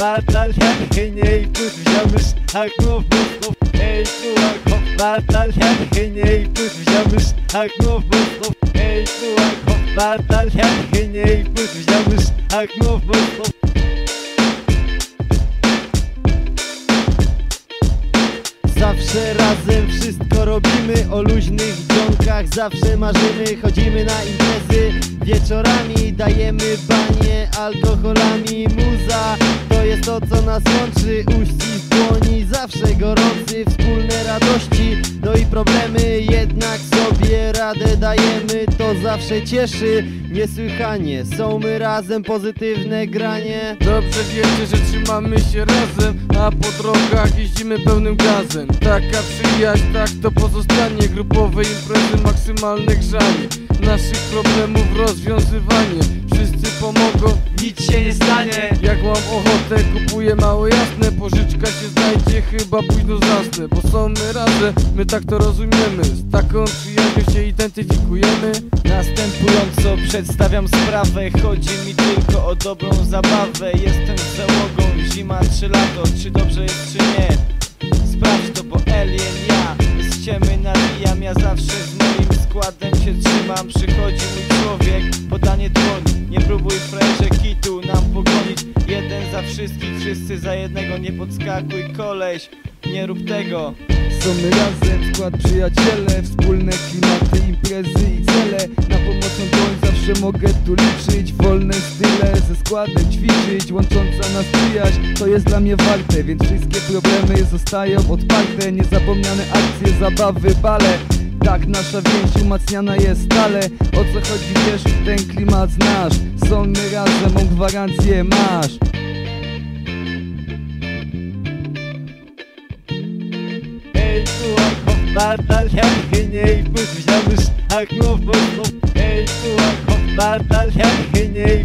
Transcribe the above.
Batal Herchenie i płyn wziąłeś Tak mów, mów, Ej, tułak, Batal Herchenie i płyn wziąłeś Tak mów, mów, Ej, tułak, Batal Herchenie i płyn wziąłeś Tak mów, mów, Zawsze razem wszystko robimy O luźnych dzionkach. Zawsze marzymy Chodzimy na imprezy. Wieczorami Dajemy banie alkoholami. Muza to co nas łączy Uścisk dłoni. Zawsze gorący Wspólne radości. No i problemy Jednak sobie radę dajemy. To zawsze cieszy niesłychanie. Są my razem pozytywne granie. Dobrze wiecie, że trzymamy się razem A po drogach jeździmy pełnym gazem. Taka przyjaźń, tak to pozostanie. Grupowe imprezy, maksymalne grzanie. Naszych mam ochotę Kupuję małe jasne, pożyczka się znajdzie Chyba późno zasnę, bo są my razem My tak to rozumiemy. Z taką przyjaźnią się identyfikujemy. Następująco przedstawiam sprawę. Chodzi mi tylko o dobrą zabawę. Jestem załogą, zima czy lato. Czy dobrze jest czy nie? Sprawdź to, bo alien ja. Z ciemy nawijam, ja zawsze z moim składem się trzymam. Przychodzi mój człowiek, podanie dłoni za wszystkich, wszyscy za jednego Nie podskakuj koleś, nie rób tego. Są razem, skład przyjaciele Wspólne klimaty, imprezy i cele. Na pomocną dłoń zawsze mogę tu liczyć Wolne style ze składem ćwiczyć Łącząca nas przyjaźń, to jest dla mnie warte. Więc wszystkie problemy zostają odparte Niezapomniane akcje, zabawy, bale. Tak, nasza więź umacniana jest stale. O co chodzi, wiesz, ten klimat znasz. Są my razem, on gwarancję masz jak mów, mów, mów Ej, słuchaj, hop, batal, jak nie